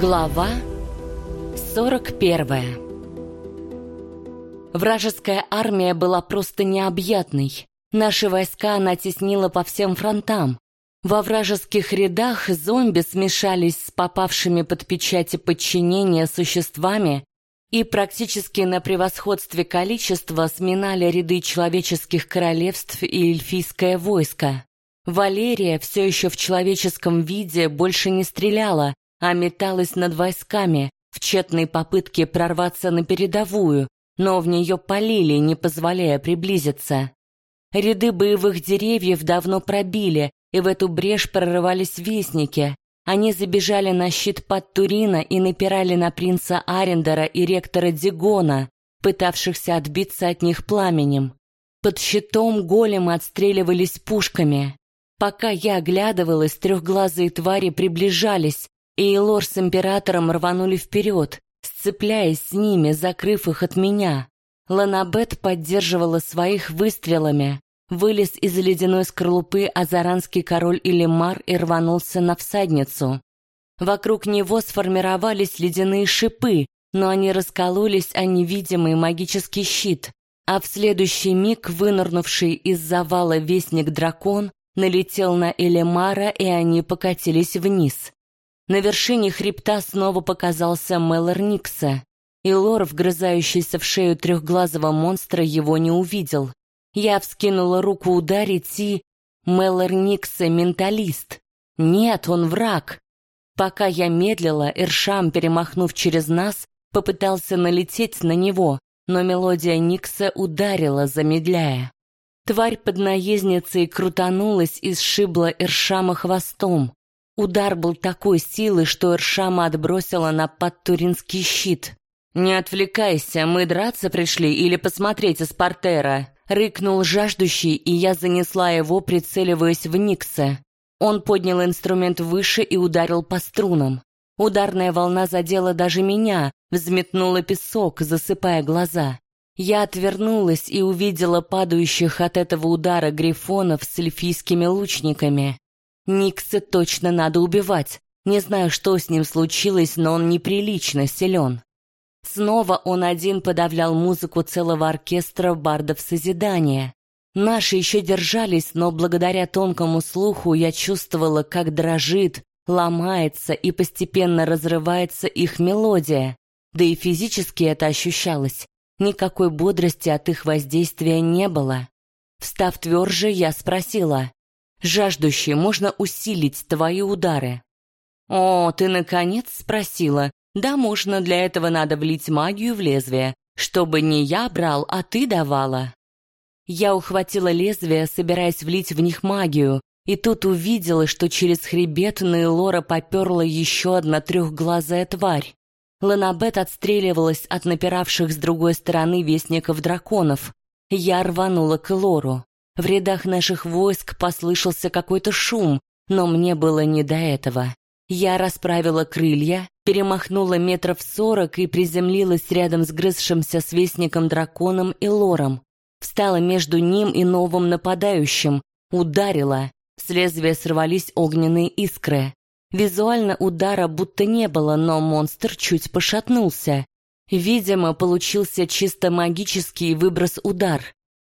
Глава 41 Вражеская армия была просто необъятной. Наши войска она теснила по всем фронтам. Во вражеских рядах зомби смешались с попавшими под печати подчинения существами и практически на превосходстве количества сминали ряды человеческих королевств и эльфийское войско. Валерия все еще в человеческом виде больше не стреляла, а металась над войсками в тщетной попытке прорваться на передовую, но в нее полили, не позволяя приблизиться. Ряды боевых деревьев давно пробили, и в эту брешь прорывались вестники. Они забежали на щит под Турина и напирали на принца Арендера и ректора Дигона, пытавшихся отбиться от них пламенем. Под щитом големы отстреливались пушками. Пока я оглядывалась, трехглазые твари приближались, и Лор с императором рванули вперед, сцепляясь с ними, закрыв их от меня. Ланабет поддерживала своих выстрелами. Вылез из ледяной скорлупы азаранский король Илимар и рванулся на всадницу. Вокруг него сформировались ледяные шипы, но они раскололись о невидимый магический щит, а в следующий миг вынырнувший из завала вестник-дракон налетел на Элемара, и они покатились вниз. На вершине хребта снова показался Меллор Никса, и Лор, вгрызающийся в шею трехглазого монстра, его не увидел. Я вскинула руку ударить и... Меллор Никса — менталист. Нет, он враг. Пока я медлила, Эршам, перемахнув через нас, попытался налететь на него, но мелодия Никса ударила, замедляя. Тварь под наездницей крутанулась и сшибла Эршама хвостом. Удар был такой силы, что Эршама отбросила на подтуринский щит. «Не отвлекайся, мы драться пришли или посмотреть из портера?» Рыкнул жаждущий, и я занесла его, прицеливаясь в Никса. Он поднял инструмент выше и ударил по струнам. Ударная волна задела даже меня, взметнула песок, засыпая глаза. Я отвернулась и увидела падающих от этого удара грифонов с эльфийскими лучниками. Никса точно надо убивать. Не знаю, что с ним случилось, но он неприлично силен. Снова он один подавлял музыку целого оркестра бардов созидания. Наши еще держались, но благодаря тонкому слуху я чувствовала, как дрожит, ломается и постепенно разрывается их мелодия. Да и физически это ощущалось. Никакой бодрости от их воздействия не было. Встав тверже, я спросила. Жаждущий, можно усилить твои удары. О, ты наконец спросила. Да, можно, для этого надо влить магию в лезвие, чтобы не я брал, а ты давала. Я ухватила лезвие, собираясь влить в них магию, и тут увидела, что через хребет Нейлора поперла еще одна трехглазая тварь. Ланабет отстреливалась от напиравших с другой стороны вестников драконов. Я рванула к Лору. В рядах наших войск послышался какой-то шум, но мне было не до этого. Я расправила крылья, перемахнула метров сорок и приземлилась рядом с грызшимся свестником-драконом и лором. Встала между ним и новым нападающим, ударила. С лезвия сорвались огненные искры. Визуально удара будто не было, но монстр чуть пошатнулся. Видимо, получился чисто магический выброс-удар.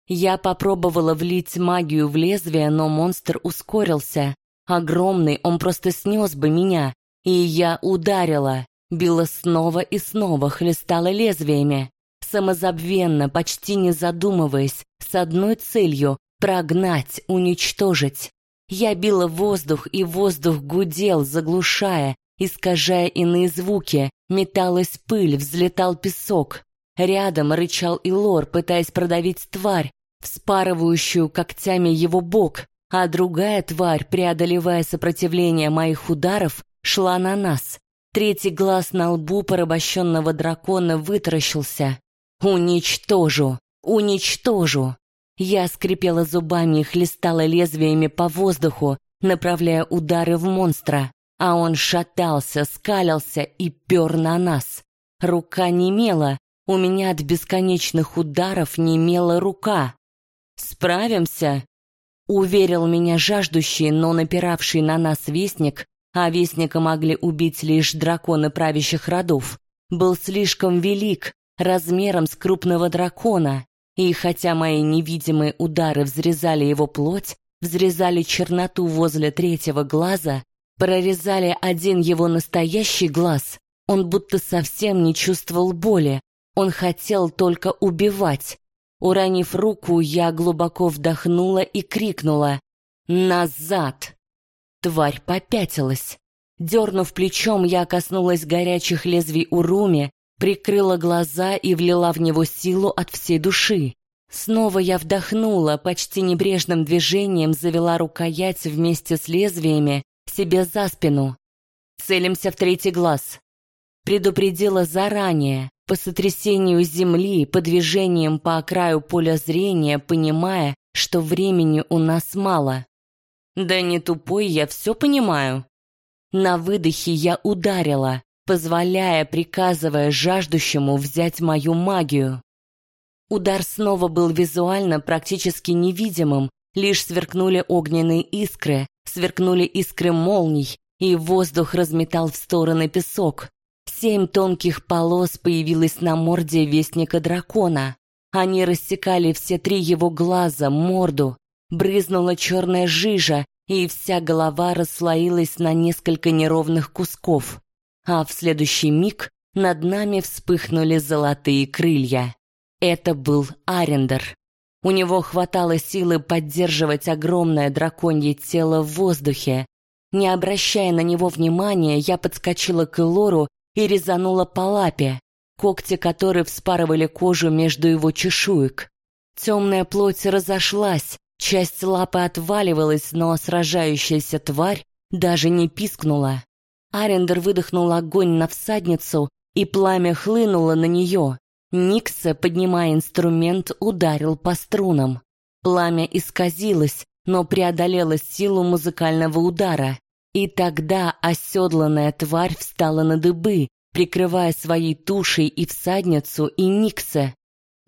Я попробовала влить магию в лезвие, но монстр ускорился. Огромный, он просто снес бы меня. И я ударила, била снова и снова, хлестала лезвиями. Самозабвенно, почти не задумываясь, с одной целью — прогнать, уничтожить. Я била воздух, и воздух гудел, заглушая, искажая иные звуки. Металась пыль, взлетал песок. Рядом рычал Илор, пытаясь продавить тварь, вспарывающую когтями его бок, а другая тварь, преодолевая сопротивление моих ударов, шла на нас. Третий глаз на лбу порабощенного дракона вытаращился. «Уничтожу! Уничтожу!» Я скрипела зубами и хлестала лезвиями по воздуху, направляя удары в монстра, а он шатался, скалился и пер на нас. Рука немела, у меня от бесконечных ударов немела рука. «Справимся?» — уверил меня жаждущий, но напиравший на нас вестник, а вестника могли убить лишь драконы правящих родов, был слишком велик, размером с крупного дракона, и хотя мои невидимые удары взрезали его плоть, взрезали черноту возле третьего глаза, прорезали один его настоящий глаз, он будто совсем не чувствовал боли, он хотел только убивать. Уронив руку, я глубоко вдохнула и крикнула «Назад!». Тварь попятилась. Дернув плечом, я коснулась горячих лезвий Уруми, прикрыла глаза и влила в него силу от всей души. Снова я вдохнула, почти небрежным движением завела рукоять вместе с лезвиями себе за спину. «Целимся в третий глаз», предупредила заранее, по сотрясению земли, по движениям по окраю поля зрения, понимая, что времени у нас мало. Да не тупой, я все понимаю. На выдохе я ударила, позволяя, приказывая жаждущему взять мою магию. Удар снова был визуально практически невидимым, лишь сверкнули огненные искры, сверкнули искры молний, и воздух разметал в стороны песок. Семь тонких полос появилось на морде вестника дракона. Они рассекали все три его глаза, морду. Брызнула черная жижа, и вся голова расслоилась на несколько неровных кусков. А в следующий миг над нами вспыхнули золотые крылья. Это был Арендер. У него хватало силы поддерживать огромное драконье тело в воздухе. Не обращая на него внимания, я подскочила к Элору и резанула по лапе, когти которой вспарывали кожу между его чешуек. Темная плоть разошлась, часть лапы отваливалась, но сражающаяся тварь даже не пискнула. Арендер выдохнул огонь на всадницу, и пламя хлынуло на нее. Никса, поднимая инструмент, ударил по струнам. Пламя исказилось, но преодолело силу музыкального удара. И тогда оседланная тварь встала на дыбы, прикрывая своей тушей и всадницу, и Никса.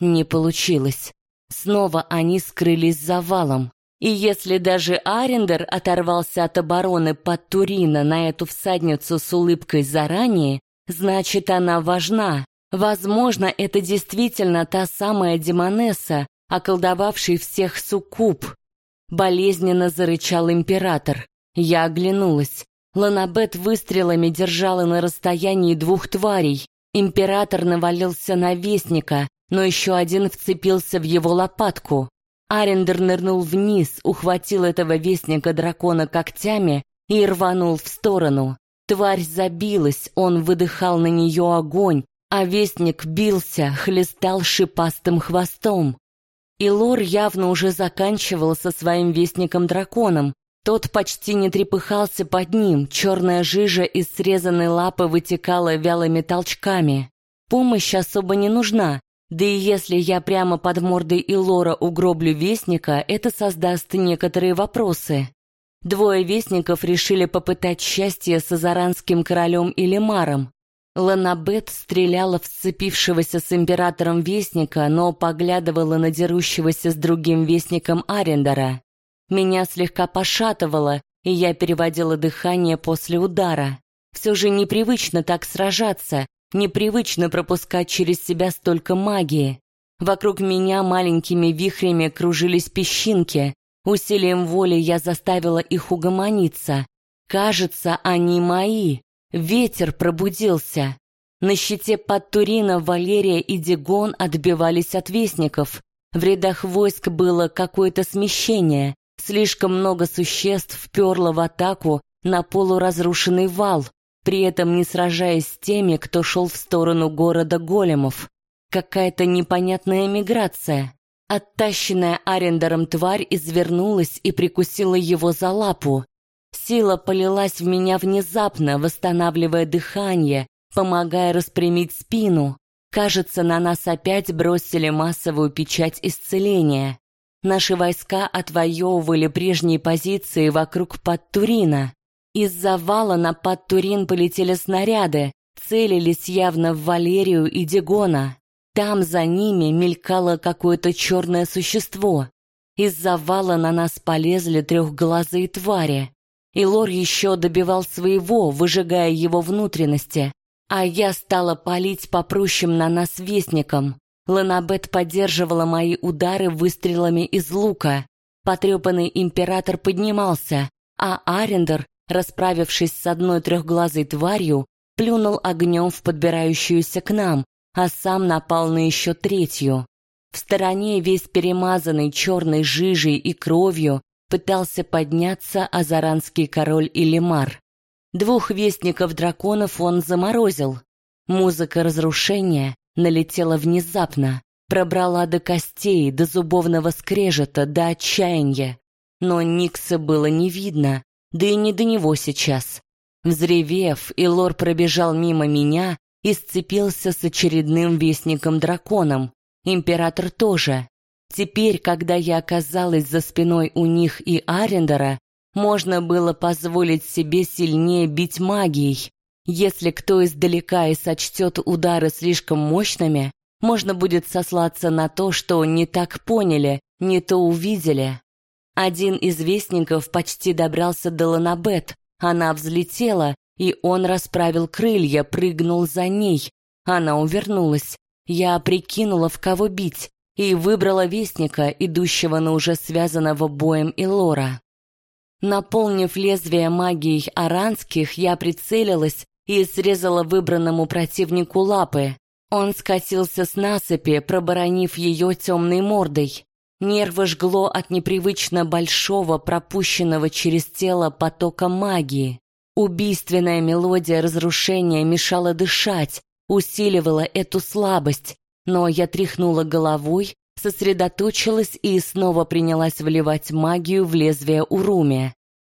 Не получилось. Снова они скрылись за валом. И если даже Арендер оторвался от обороны под Турина на эту всадницу с улыбкой заранее, значит, она важна. Возможно, это действительно та самая Демонесса, околдовавший всех суккуб. Болезненно зарычал император. Я оглянулась. Ланабет выстрелами держала на расстоянии двух тварей. Император навалился на вестника, но еще один вцепился в его лопатку. Арендер нырнул вниз, ухватил этого вестника дракона когтями и рванул в сторону. Тварь забилась, он выдыхал на нее огонь, а вестник бился, хлестал шипастым хвостом. И Лор явно уже заканчивал со своим вестником-драконом, тот почти не трепыхался под ним, черная жижа из срезанной лапы вытекала вялыми толчками. Помощь особо не нужна, да и если я прямо под мордой Илора угроблю вестника, это создаст некоторые вопросы. Двое вестников решили попытать счастье с азаранским королем Илимаром. Ланабет стреляла в сцепившегося с императором вестника, но поглядывала на дерущегося с другим вестником Арендера. Меня слегка пошатывало, и я переводила дыхание после удара. Все же непривычно так сражаться, непривычно пропускать через себя столько магии. Вокруг меня маленькими вихрями кружились песчинки. Усилием воли я заставила их угомониться. Кажется, они мои. Ветер пробудился. На щите под Турина Валерия и Дигон отбивались от вестников. В рядах войск было какое-то смещение. Слишком много существ вперло в атаку на полуразрушенный вал, при этом не сражаясь с теми, кто шел в сторону города големов. Какая-то непонятная миграция. Оттащенная Арендером тварь извернулась и прикусила его за лапу. Сила полилась в меня внезапно, восстанавливая дыхание, помогая распрямить спину. Кажется, на нас опять бросили массовую печать исцеления. Наши войска отвоевывали прежние позиции вокруг Подтурина. Из завала на Подтурин полетели снаряды, целились явно в Валерию и Дигона. Там за ними мелькало какое-то черное существо. Из завала на нас полезли трехглазые твари. и Лор еще добивал своего, выжигая его внутренности, а я стала палить по прущим на нас вестникам. Ланабет поддерживала мои удары выстрелами из лука. Потрепанный император поднимался, а Арендер, расправившись с одной трехглазой тварью, плюнул огнем в подбирающуюся к нам, а сам напал на еще третью. В стороне, весь перемазанный черной жижей и кровью, пытался подняться азаранский король Илимар. Двух вестников драконов он заморозил. Музыка разрушения налетела внезапно, пробрала до костей, до зубовного скрежета, до отчаяния. Но Никса было не видно, да и не до него сейчас. Взревев, Илор пробежал мимо меня и сцепился с очередным вестником-драконом. Император тоже. Теперь, когда я оказалась за спиной у них и Арендера, можно было позволить себе сильнее бить магией. Если кто издалека и сочтет удары слишком мощными, можно будет сослаться на то, что не так поняли, не то увидели. Один из вестников почти добрался до Ланабет. Она взлетела, и он расправил крылья, прыгнул за ней. Она увернулась. Я прикинула, в кого бить, и выбрала вестника, идущего на уже связанного боем Илора. Наполнив лезвие магией аранских, я прицелилась и срезала выбранному противнику лапы. Он скатился с насыпи, проборонив ее темной мордой. Нервы жгло от непривычно большого, пропущенного через тело потока магии. Убийственная мелодия разрушения мешала дышать, усиливала эту слабость, но я тряхнула головой, сосредоточилась и снова принялась вливать магию в лезвие Уруми.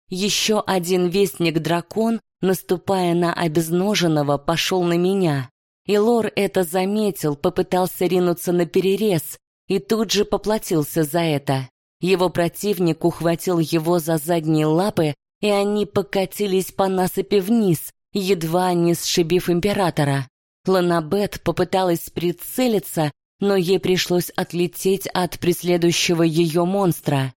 Еще один вестник-дракон, наступая на обезноженного, пошел на меня. И Лор это заметил, попытался ринуться на перерез и тут же поплатился за это. Его противник ухватил его за задние лапы, и они покатились по насыпи вниз, едва не сшибив императора. Ланабет попыталась прицелиться, но ей пришлось отлететь от преследующего ее монстра.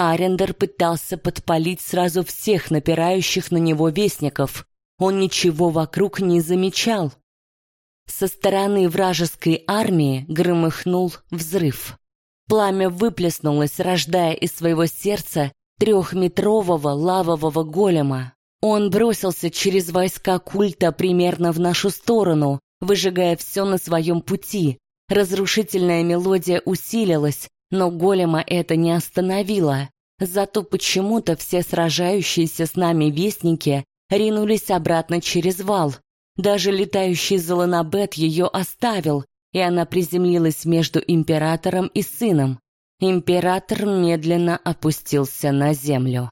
Арендер пытался подпалить сразу всех напирающих на него вестников. Он ничего вокруг не замечал. Со стороны вражеской армии громыхнул взрыв. Пламя выплеснулось, рождая из своего сердца трехметрового лавового голема. Он бросился через войска культа примерно в нашу сторону, выжигая все на своем пути. Разрушительная мелодия усилилась, но голема это не остановило. Зато почему-то все сражающиеся с нами вестники ринулись обратно через вал. Даже летающий Золонабет ее оставил, и она приземлилась между императором и сыном. Император медленно опустился на землю.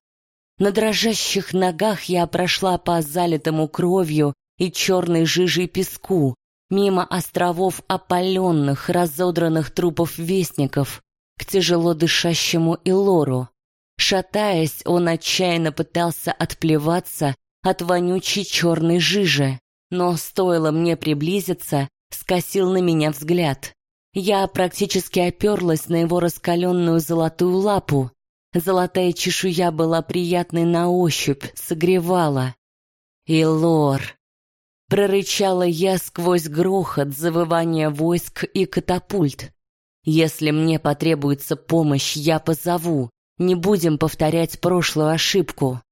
На дрожащих ногах я прошла по залитому кровью и черной жижей песку, мимо островов опаленных, разодранных трупов вестников, к тяжело дышащему Илору. Шатаясь, он отчаянно пытался отплеваться от вонючей черной жижи, но стоило мне приблизиться, скосил на меня взгляд. Я практически оперлась на его раскаленную золотую лапу. Золотая чешуя была приятной на ощупь, согревала. «Илор!» Прорычала я сквозь грохот, завывание войск и катапульт. «Если мне потребуется помощь, я позову. Не будем повторять прошлую ошибку».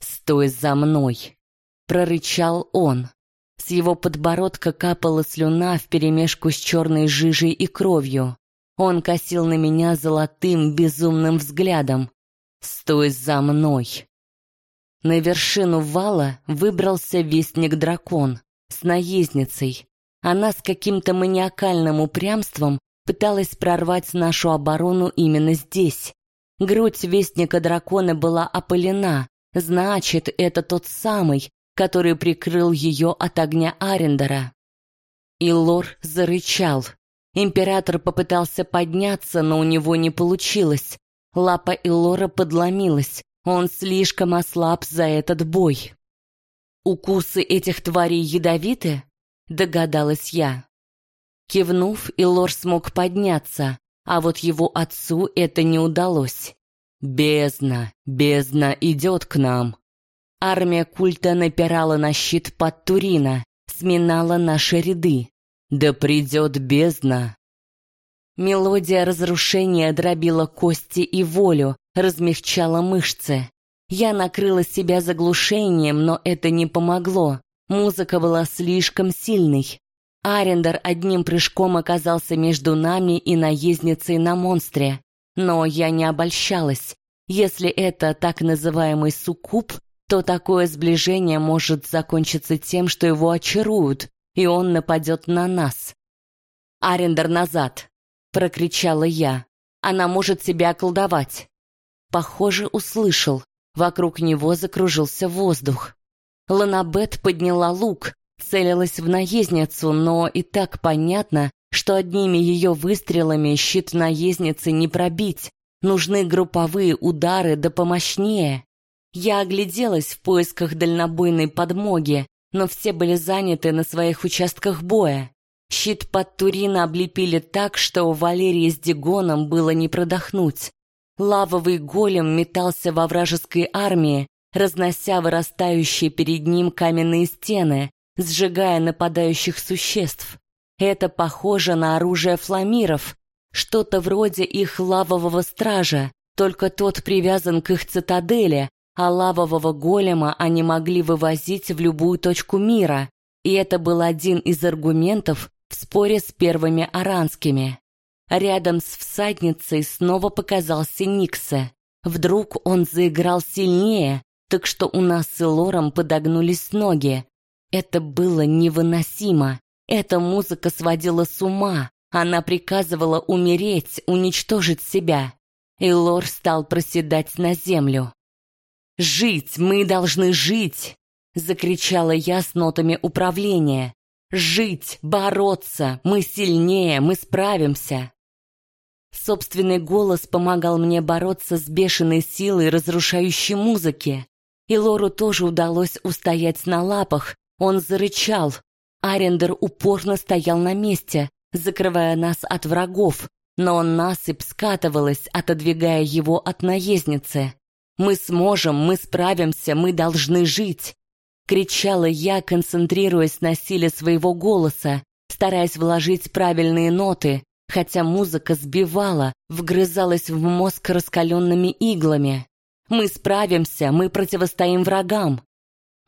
«Стой за мной!» — прорычал он. С его подбородка капала слюна вперемешку с черной жижей и кровью. Он косил на меня золотым безумным взглядом. «Стой за мной!» На вершину вала выбрался вестник-дракон с наездницей. Она с каким-то маниакальным упрямством пыталась прорвать нашу оборону именно здесь. Грудь вестника-дракона была опылена, значит, это тот самый, который прикрыл ее от огня Арендера. Илор зарычал. Император попытался подняться, но у него не получилось. Лапа Илора подломилась. Он слишком ослаб за этот бой. «Укусы этих тварей ядовиты?» — догадалась я. Кивнув, Илор смог подняться, а вот его отцу это не удалось. Бездна, бездна идет к нам. Армия культа напирала на щит под Турина, сминала наши ряды. Да придет бездна. Мелодия разрушения дробила кости и волю, размягчала мышцы. Я накрыла себя заглушением, но это не помогло. Музыка была слишком сильной. Арендер одним прыжком оказался между нами и наездницей на монстре. Но я не обольщалась. Если это так называемый суккуб, то такое сближение может закончиться тем, что его очаруют, и он нападет на нас. «Арендер назад!» — прокричала я. «Она может себя околдовать!» Похоже, услышал. Вокруг него закружился воздух. Ланабет подняла лук, целилась в наездницу, но и так понятно, что одними ее выстрелами щит наездницы не пробить. Нужны групповые удары да помощнее. Я огляделась в поисках дальнобойной подмоги, но все были заняты на своих участках боя. Щит под Турина облепили так, что у Валерии с Дигоном было не продохнуть. Лавовый голем метался во вражеской армии, разнося вырастающие перед ним каменные стены, сжигая нападающих существ. Это похоже на оружие фламиров, что-то вроде их лавового стража, только тот привязан к их цитадели, а лавового голема они могли вывозить в любую точку мира, и это был один из аргументов в споре с первыми аранскими. Рядом с всадницей снова показался Никсе. Вдруг он заиграл сильнее, так что у нас с Лором подогнулись ноги. Это было невыносимо. Эта музыка сводила с ума. Она приказывала умереть, уничтожить себя. И Лор стал проседать на землю. «Жить! Мы должны жить!» — закричала я с нотами управления. «Жить! Бороться! Мы сильнее! Мы справимся!» Собственный голос помогал мне бороться с бешеной силой разрушающей музыки. И Лору тоже удалось устоять на лапах. Он зарычал. Арендер упорно стоял на месте, закрывая нас от врагов, но насыпь скатывалась, отодвигая его от наездницы. «Мы сможем, мы справимся, мы должны жить!» Кричала я, концентрируясь на силе своего голоса, стараясь вложить правильные ноты, хотя музыка сбивала, вгрызалась в мозг раскаленными иглами. «Мы справимся, мы противостоим врагам!»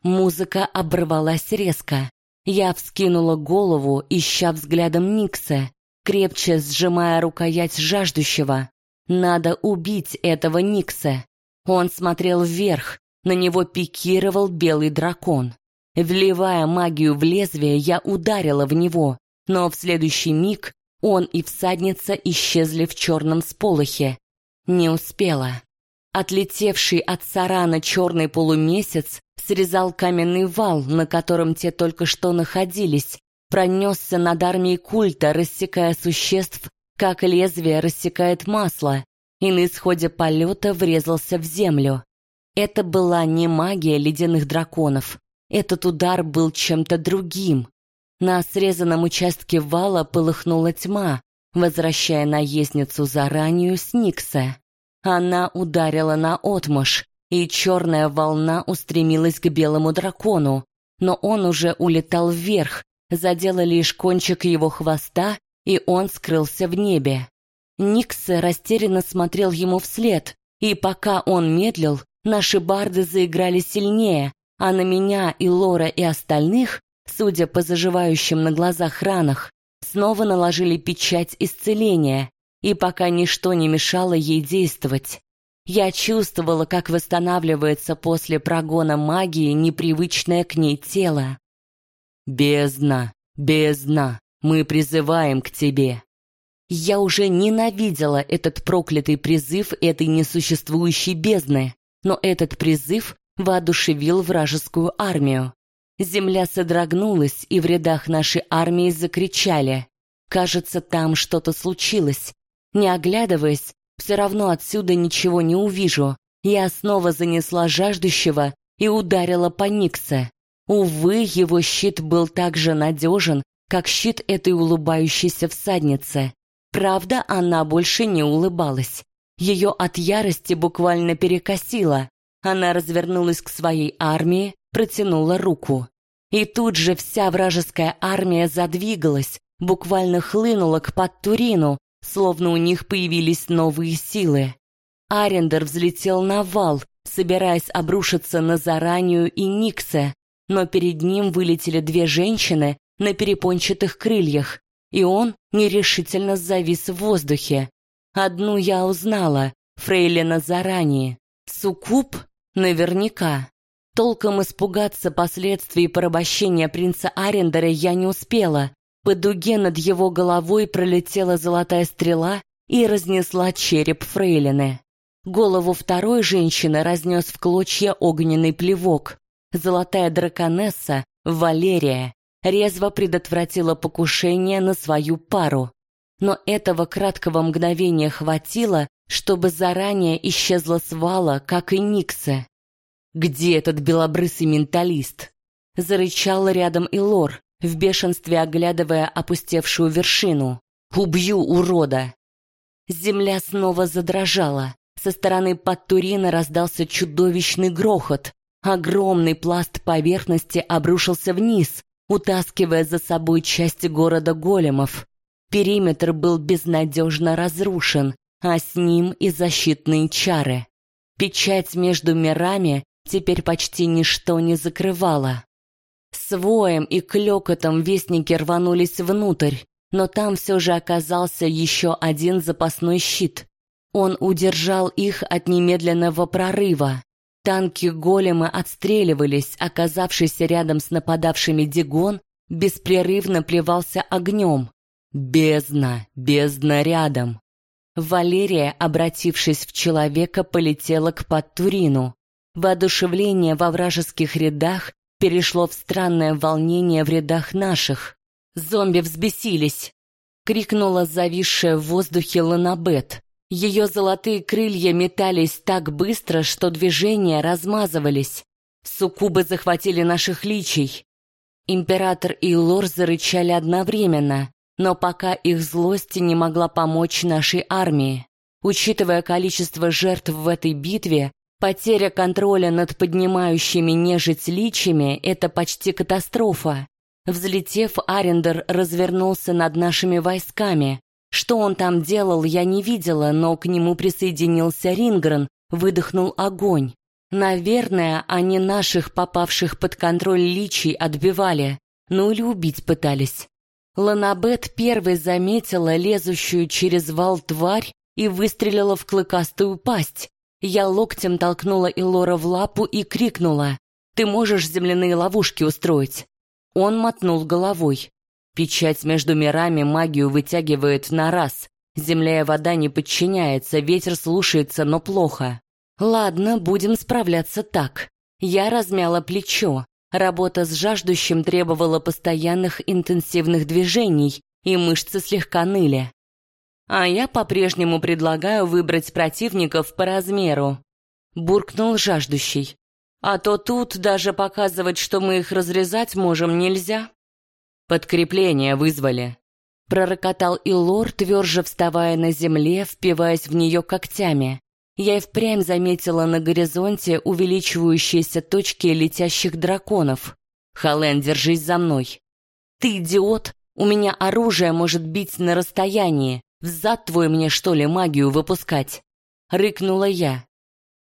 Музыка оборвалась резко. Я вскинула голову, ища взглядом Никса, крепче сжимая рукоять жаждущего. Надо убить этого Никса. Он смотрел вверх, на него пикировал белый дракон. Вливая магию в лезвие, я ударила в него, но в следующий миг он и всадница исчезли в черном сполохе. Не успела. Отлетевший от сарана черный полумесяц срезал каменный вал, на котором те только что находились, пронесся над армией культа, рассекая существ, как лезвие рассекает масло, и на исходе полета врезался в землю. Это была не магия ледяных драконов. Этот удар был чем-то другим. На срезанном участке вала полыхнула тьма, возвращая наездницу заранее с Никса. Она ударила на отмышь, и черная волна устремилась к белому дракону, но он уже улетал вверх, задела лишь кончик его хвоста, и он скрылся в небе. Никс растерянно смотрел ему вслед, и пока он медлил, наши барды заиграли сильнее, а на меня и Лора и остальных, судя по заживающим на глазах ранах, снова наложили печать исцеления и пока ничто не мешало ей действовать. Я чувствовала, как восстанавливается после прогона магии непривычное к ней тело. «Бездна, бездна, мы призываем к тебе!» Я уже ненавидела этот проклятый призыв этой несуществующей бездны, но этот призыв воодушевил вражескую армию. Земля содрогнулась, и в рядах нашей армии закричали. Кажется, там что-то случилось. Не оглядываясь, все равно отсюда ничего не увижу. Я снова занесла жаждущего и ударила по Никсе. Увы, его щит был так же надежен, как щит этой улыбающейся всадницы. Правда, она больше не улыбалась. Ее от ярости буквально перекосило. Она развернулась к своей армии, протянула руку. И тут же вся вражеская армия задвигалась, буквально хлынула к Подтурину, словно у них появились новые силы. Арендер взлетел на вал, собираясь обрушиться на Заранию и Никсе, но перед ним вылетели две женщины на перепончатых крыльях, и он нерешительно завис в воздухе. Одну я узнала, фрейлина заранее. Суккуб? Наверняка. Толком испугаться последствий порабощения принца Арендера я не успела. По дуге над его головой пролетела золотая стрела и разнесла череп фрейлины. Голову второй женщины разнес в клочья огненный плевок. Золотая драконесса, Валерия, резво предотвратила покушение на свою пару. Но этого краткого мгновения хватило, чтобы заранее исчезла свала, как и Никсе. «Где этот белобрысый менталист?» Зарычал рядом и Лор, в бешенстве оглядывая опустевшую вершину. «Убью, урода!» Земля снова задрожала. Со стороны Подтурина раздался чудовищный грохот. Огромный пласт поверхности обрушился вниз, утаскивая за собой части города големов. Периметр был безнадежно разрушен, а с ним и защитные чары. Печать между мирами теперь почти ничто не закрывала. С воем и клёкотом вестники рванулись внутрь, но там все же оказался еще один запасной щит. Он удержал их от немедленного прорыва. Танки голема отстреливались, оказавшийся рядом с нападавшими Дигон беспрерывно плевался огнем. Бездна, бездна рядом. Валерия, обратившись в человека, полетела к Подтурину. Воодушевление во вражеских рядах перешло в странное волнение в рядах наших. Зомби взбесились. Крикнула зависшая в воздухе Ланабет. Ее золотые крылья метались так быстро, что движения размазывались. Суккубы захватили наших личий. Император и Лор зарычали одновременно, но пока их злость не могла помочь нашей армии. Учитывая количество жертв в этой битве, потеря контроля над поднимающими нежить личами – это почти катастрофа. Взлетев, Арендер развернулся над нашими войсками, что он там делал, я не видела, но к нему присоединился Рингрен, выдохнул огонь. Наверное, они наших попавших под контроль личий отбивали, ну или убить пытались. Ланабет первой заметила лезущую через вал тварь и выстрелила в клыкастую пасть. Я локтем толкнула Илора в лапу и крикнула «Ты можешь земляные ловушки устроить?» Он мотнул головой. Печать между мирами магию вытягивает на раз. Земля и вода не подчиняется, ветер слушается, но плохо. Ладно, будем справляться так. Я размяла плечо. Работа с жаждущим требовала постоянных интенсивных движений, и мышцы слегка ныли. А я по-прежнему предлагаю выбрать противников по размеру. Буркнул жаждущий. А то тут даже показывать, что мы их разрезать можем, нельзя. «Подкрепление вызвали», — пророкотал Илор, тверже вставая на земле, впиваясь в нее когтями. Я и впрямь заметила на горизонте увеличивающиеся точки летящих драконов. «Хален, держись за мной!» «Ты идиот! У меня оружие может бить на расстоянии. Взад твой мне, что ли, магию выпускать?» Рыкнула я.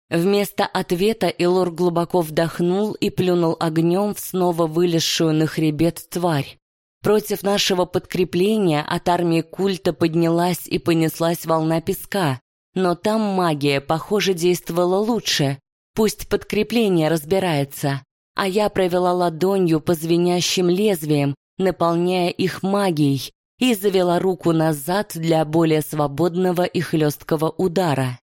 Вместо ответа Илор глубоко вдохнул и плюнул огнем в снова вылезшую на хребет тварь. Против нашего подкрепления от армии культа поднялась и понеслась волна песка. Но там магия, похоже, действовала лучше. Пусть подкрепление разбирается. А я провела ладонью по звенящим лезвиям, наполняя их магией, и завела руку назад для более свободного и хлесткого удара.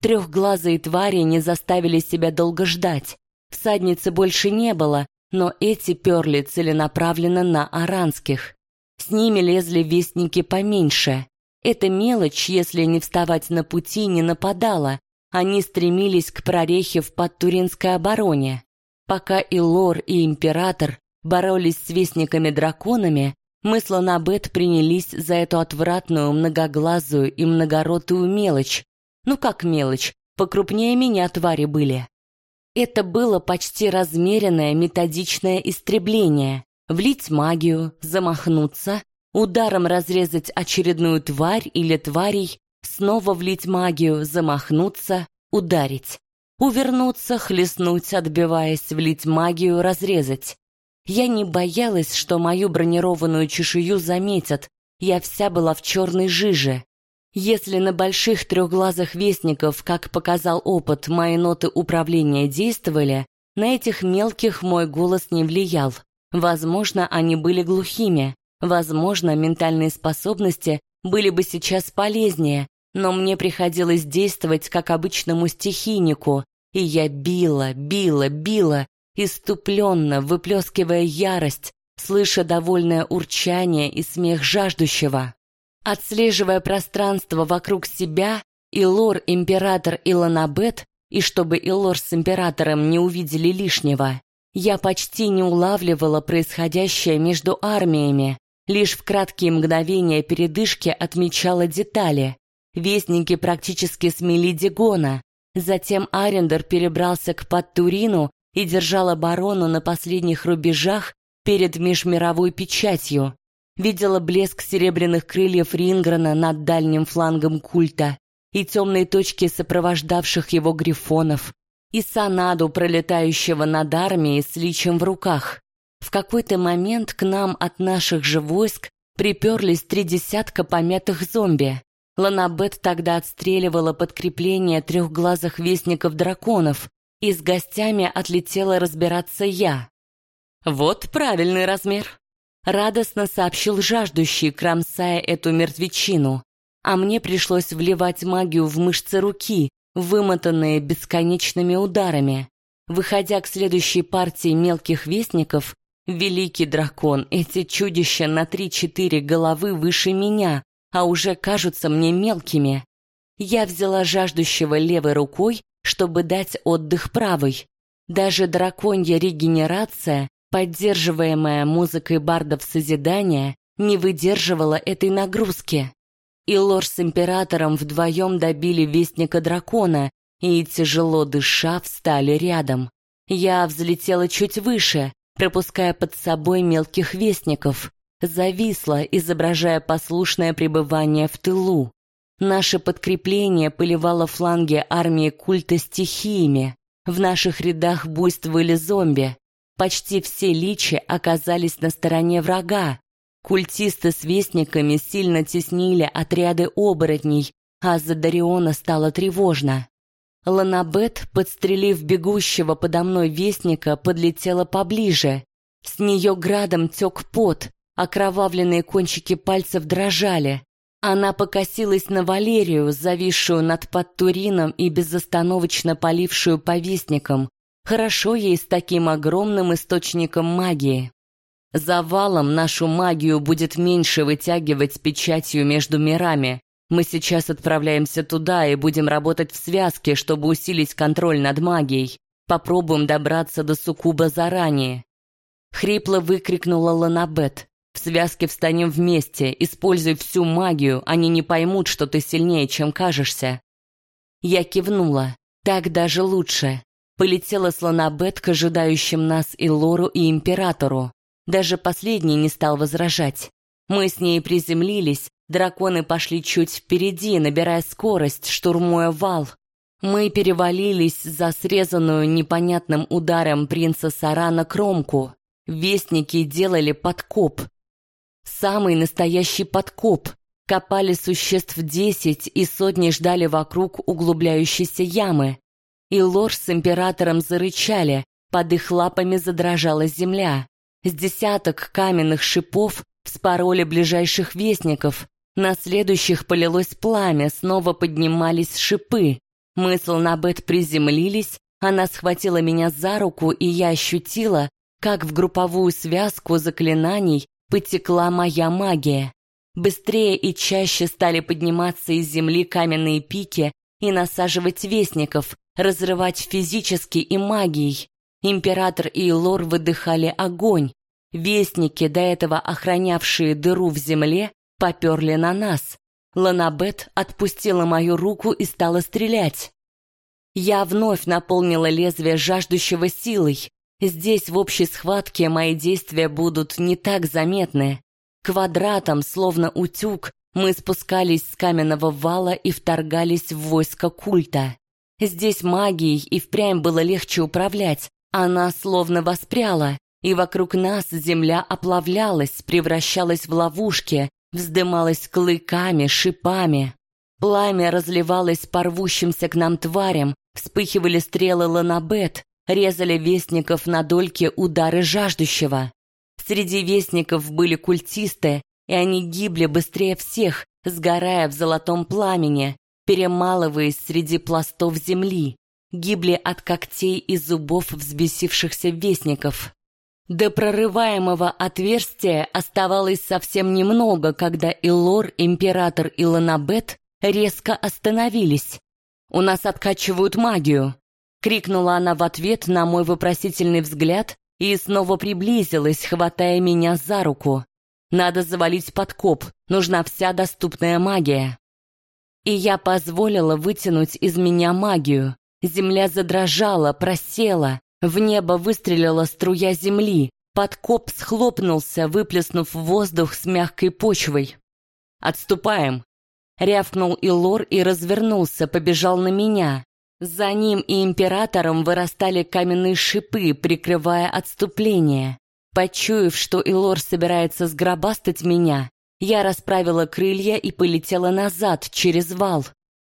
Трехглазые твари не заставили себя долго ждать. Всадницы больше не было, но эти перли целенаправленно на аранских. С ними лезли вестники поменьше. Эта мелочь, если не вставать на пути, не нападала. Они стремились к прорехе в подтуринской обороне. Пока и Лор, и Император боролись с вестниками-драконами, мы с Ланабет принялись за эту отвратную, многоглазую и многоротую мелочь, Ну как мелочь, покрупнее меня твари были. Это было почти размеренное методичное истребление. Влить магию, замахнуться, ударом разрезать очередную тварь или тварей, снова влить магию, замахнуться, ударить. Увернуться, хлестнуть, отбиваясь, влить магию, разрезать. Я не боялась, что мою бронированную чешую заметят. Я вся была в черной жиже. Если на больших трехглазых вестников, как показал опыт, мои ноты управления действовали, на этих мелких мой голос не влиял. Возможно, они были глухими. Возможно, ментальные способности были бы сейчас полезнее, но мне приходилось действовать как обычному стихийнику, и я била, била, била, иступленно выплескивая ярость, слыша довольное урчание и смех жаждущего. Отслеживая пространство вокруг себя, Илор, Император и Ланабет, и чтобы Илор с Императором не увидели лишнего, я почти не улавливала происходящее между армиями, лишь в краткие мгновения передышки отмечала детали. Вестники практически смели Дигона, затем Арендер перебрался к Подтурину и держал оборону на последних рубежах перед межмировой печатью. Видела блеск серебряных крыльев Ринграна над дальним флангом культа и темные точки сопровождавших его грифонов, и Санаду, пролетающего над армией с личем в руках. В какой-то момент к нам от наших же войск приперлись три десятка помятых зомби. Ланабет тогда отстреливала подкрепление трехглазых вестников драконов, и с гостями отлетела разбираться я. «Вот правильный размер», — радостно сообщил жаждущий, кромсая эту мертвечину. А мне пришлось вливать магию в мышцы руки, вымотанные бесконечными ударами. Выходя к следующей партии мелких вестников, великий дракон, эти чудища на три-четыре головы выше меня, а уже кажутся мне мелкими. Я взяла жаждущего левой рукой чтобы дать отдых правой. Даже драконья регенерация, поддерживаемая музыкой бардов созидания, не выдерживала этой нагрузки. И лор с императором вдвоем добили вестника дракона и, тяжело дыша, встали рядом. Я взлетела чуть выше, пропуская под собой мелких вестников, зависла, изображая послушное пребывание в тылу. Наше подкрепление поливало фланги армии культа стихиями. В наших рядах буйствовали зомби. Почти все личи оказались на стороне врага. Культисты с вестниками сильно теснили отряды оборотней, а за Дариона стало тревожно. Ланабет, подстрелив бегущего подо мной вестника, подлетела поближе. С нее градом тек пот, окровавленные кончики пальцев дрожали. Она покосилась на Валерию, зависшую над Подтурином и безостановочно полившую повестником. Хорошо ей с таким огромным источником магии. Завалом нашу магию будет меньше вытягивать с печатью между мирами. Мы сейчас отправляемся туда и будем работать в связке, чтобы усилить контроль над магией. Попробуем добраться до Сукуба заранее. Хрипло выкрикнула Ланабет. В связке встанем вместе, используй всю магию, они не поймут, что ты сильнее, чем кажешься. Я кивнула. Так даже лучше. Полетела слонобет к ожидающим нас и Лору, и Императору. Даже последний не стал возражать. Мы с ней приземлились, драконы пошли чуть впереди, набирая скорость, штурмуя вал. Мы перевалились за срезанную непонятным ударом принца Сарана кромку. Вестники делали подкоп, Самый настоящий подкоп. Копали существ десять и сотни ждали вокруг углубляющейся ямы. И лор с императором зарычали, под их лапами задрожала земля. С десяток каменных шипов вспороли ближайших вестников. На следующих полилось пламя, снова поднимались шипы. Мы с Ланабет приземлились, она схватила меня за руку, и я ощутила, как в групповую связку заклинаний потекла моя магия. Быстрее и чаще стали подниматься из земли каменные пики и насаживать вестников, разрывать физически и магией. Император и Лор выдыхали огонь. Вестники, до этого охранявшие дыру в земле, поперли на нас. Ланабет отпустила мою руку и стала стрелять. Я вновь наполнила лезвие жаждущего силой. Здесь в общей схватке мои действия будут не так заметны. Квадратом, словно утюг, мы спускались с каменного вала и вторгались в войско культа. Здесь магией и впрямь было легче управлять. Она словно воспряла, и вокруг нас земля оплавлялась, превращалась в ловушки, вздымалась клыками, шипами. Пламя разливалось по рвущимся к нам тварям, вспыхивали стрелы ланабет, резали вестников на дольке удары жаждущего. Среди вестников были культисты, и они гибли быстрее всех, сгорая в золотом пламени, перемалываясь среди пластов земли, гибли от когтей и зубов взбесившихся вестников. До прорываемого отверстия оставалось совсем немного, когда Илор, Император и Ланабет резко остановились. «У нас откачивают магию!» — крикнула она в ответ на мой вопросительный взгляд и снова приблизилась, хватая меня за руку. «Надо завалить подкоп, нужна вся доступная магия!» И я позволила вытянуть из меня магию. Земля задрожала, просела, в небо выстрелила струя земли, подкоп схлопнулся, выплеснув воздух с мягкой почвой. «Отступаем!» Рявкнул Илор и развернулся, побежал на меня. За ним и императором вырастали каменные шипы, прикрывая отступление. Почуяв, что Илор собирается сгробастать меня, я расправила крылья и полетела назад, через вал.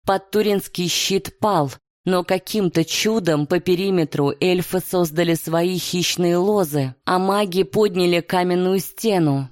Подтуринский щит пал, но каким-то чудом по периметру эльфы создали свои хищные лозы, а маги подняли каменную стену.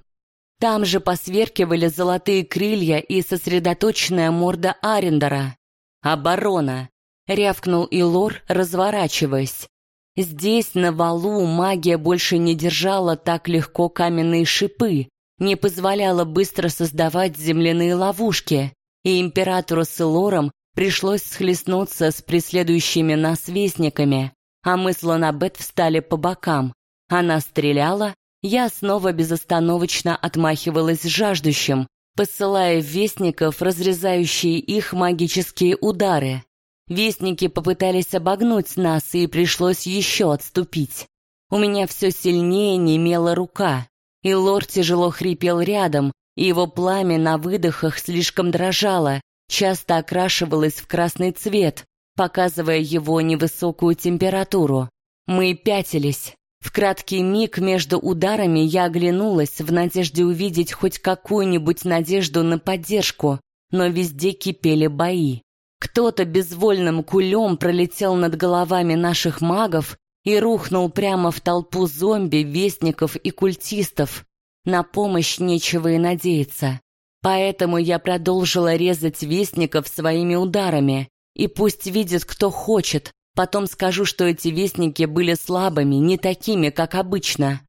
Там же посверкивали золотые крылья и сосредоточенная морда Арендера. «Оборона!» — рявкнул Илор, разворачиваясь. Здесь, на валу, магия больше не держала так легко каменные шипы, не позволяла быстро создавать земляные ловушки, и императору с Илором пришлось схлестнуться с преследующими нас вестниками, а мы с Ланабет встали по бокам. Она стреляла, я снова безостановочно отмахивалась жаждущим, посылая вестников, разрезающие их магические удары. Вестники попытались обогнуть нас, и пришлось еще отступить. У меня все сильнее немела рука, и лорд тяжело хрипел рядом, и его пламя на выдохах слишком дрожало, часто окрашивалось в красный цвет, показывая его невысокую температуру. Мы пятились. В краткий миг между ударами я оглянулась в надежде увидеть хоть какую-нибудь надежду на поддержку, но везде кипели бои. Кто-то безвольным кулем пролетел над головами наших магов и рухнул прямо в толпу зомби, вестников и культистов. На помощь нечего и надеяться. Поэтому я продолжила резать вестников своими ударами. И пусть видит, кто хочет, потом скажу, что эти вестники были слабыми, не такими, как обычно.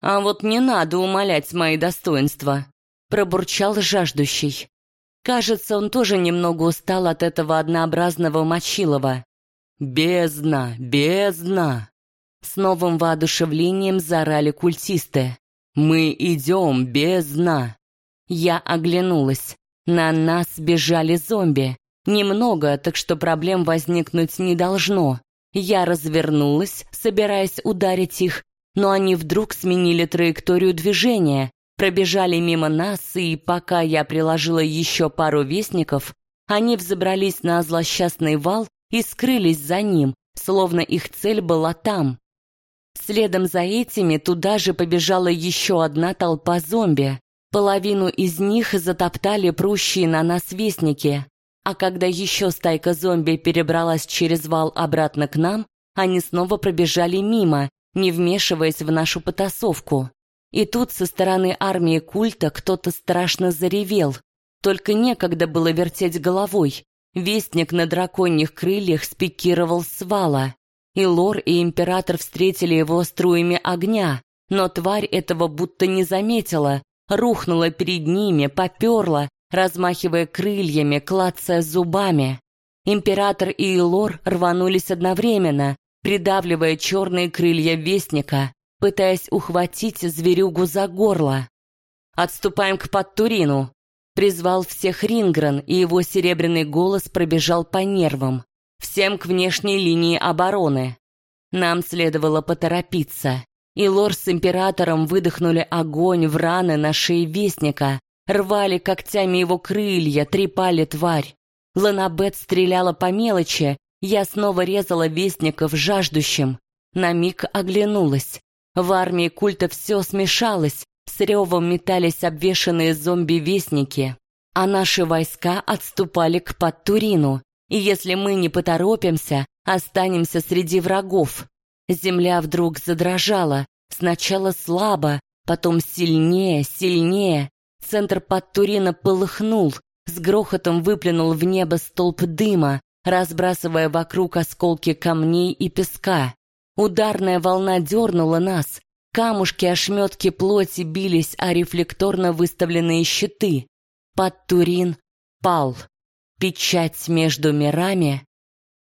А вот не надо умалять мои достоинства, пробурчал жаждущий. Кажется, он тоже немного устал от этого однообразного мочилова. «Бездна! Бездна!» С новым воодушевлением заорали культисты. «Мы идем, бездна!» Я оглянулась. На нас бежали зомби. Немного, так что проблем возникнуть не должно. Я развернулась, собираясь ударить их, но они вдруг сменили траекторию движения, пробежали мимо нас, и пока я приложила еще пару вестников, они взобрались на злосчастный вал и скрылись за ним, словно их цель была там. Следом за этими туда же побежала еще одна толпа зомби. Половину из них затоптали прущие на нас вестники. А когда еще стайка зомби перебралась через вал обратно к нам, они снова пробежали мимо, не вмешиваясь в нашу потасовку. И тут со стороны армии культа кто-то страшно заревел. Только некогда было вертеть головой. Вестник на драконьих крыльях спикировал с вала. И Лор, и Император встретили его струями огня, но тварь этого будто не заметила, рухнула перед ними, поперла, размахивая крыльями, клацая зубами. Император и Илор рванулись одновременно, придавливая черные крылья Вестника, пытаясь ухватить зверюгу за горло. «Отступаем к Подтурину!» Призвал всех Рингран, и его серебряный голос пробежал по нервам. Всем к внешней линии обороны. Нам следовало поторопиться. И лор с императором выдохнули огонь в раны на шее Вестника, рвали когтями его крылья, трепали тварь. Ланабет стреляла по мелочи, я снова резала Вестников жаждущим. На миг оглянулась. В армии культа все смешалось, с ревом метались обвешанные зомби-вестники, а наши войска отступали к Подтурину, и если мы не поторопимся, останемся среди врагов. Земля вдруг задрожала, сначала слабо, потом сильнее, сильнее. Центр Подтурина полыхнул, с грохотом выплюнул в небо столб дыма, разбрасывая вокруг осколки камней и песка. Ударная волна дернула нас, камушки, ошметки плоти бились о рефлекторно выставленные щиты. Под Турин пал. Печать между мирами.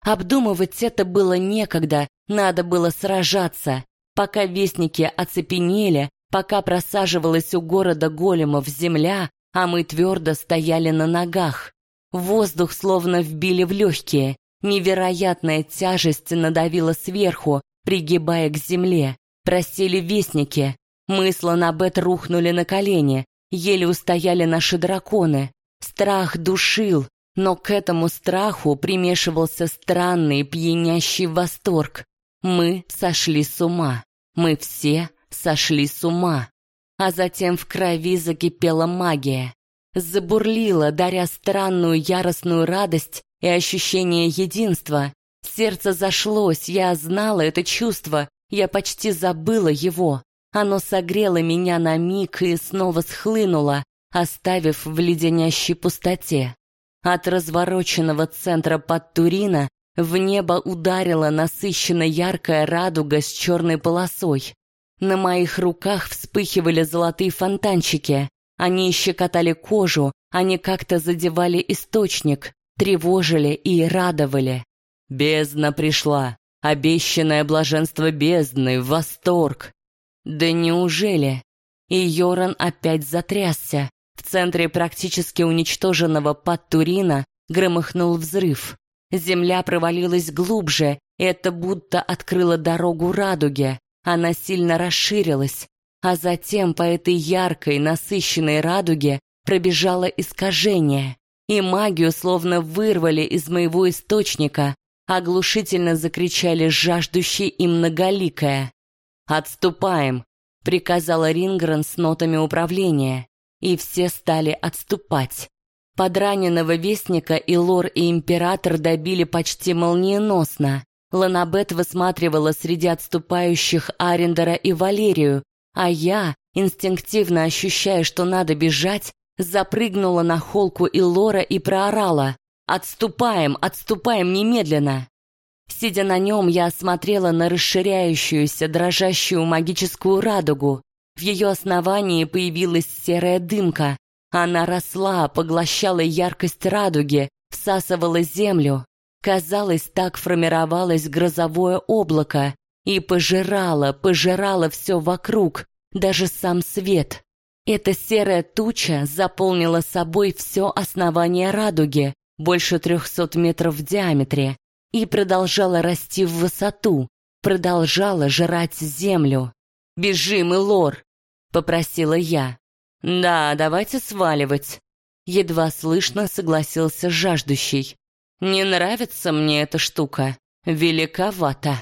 Обдумывать это было некогда, надо было сражаться. Пока вестники оцепенели, пока просаживалась у города големов земля, а мы твердо стояли на ногах. Воздух словно вбили в легкие, невероятная тяжесть надавила сверху, пригибая к земле. Просили вестники. Мы с Ланабет рухнули на колени, еле устояли наши драконы. Страх душил, но к этому страху примешивался странный пьянящий восторг. Мы сошли с ума. Мы все сошли с ума. А затем в крови закипела магия. Забурлила, даря странную яростную радость и ощущение единства, Сердце зашлось, я знала это чувство, я почти забыла его. Оно согрело меня на миг и снова схлынуло, оставив в леденящей пустоте. От развороченного центра под Турина в небо ударила насыщенно яркая радуга с черной полосой. На моих руках вспыхивали золотые фонтанчики. Они щекотали кожу, они как-то задевали источник, тревожили и радовали. Бездна пришла, обещанное блаженство бездны, восторг. Да неужели? И Йоран опять затрясся. В центре практически уничтоженного Паттурина громыхнул взрыв. Земля провалилась глубже, это будто открыло дорогу радуге. Она сильно расширилась, а затем по этой яркой, насыщенной радуге пробежало искажение, и магию словно вырвали из моего источника, оглушительно закричали жаждущие и многоликая. «Отступаем!» — приказала Рингрен с нотами управления, и все стали отступать. Подраненного вестника и лор, и император добили почти молниеносно. Ланабет высматривала среди отступающих Арендера и Валерию, а я, инстинктивно ощущая, что надо бежать, запрыгнула на холку и лора и проорала. «Отступаем, отступаем немедленно!» Сидя на нем, я осмотрела на расширяющуюся, дрожащую магическую радугу. В ее основании появилась серая дымка. Она росла, поглощала яркость радуги, всасывала землю. Казалось, так формировалось грозовое облако и пожирала, пожирала все вокруг, даже сам свет. Эта серая туча заполнила собой все основание радуги, больше трехсот метров в диаметре, и продолжала расти в высоту, продолжала жрать землю. «Бежим, Элор!» — попросила я. «Да, давайте сваливать», — едва слышно согласился жаждущий. «Не нравится мне эта штука. Великовато».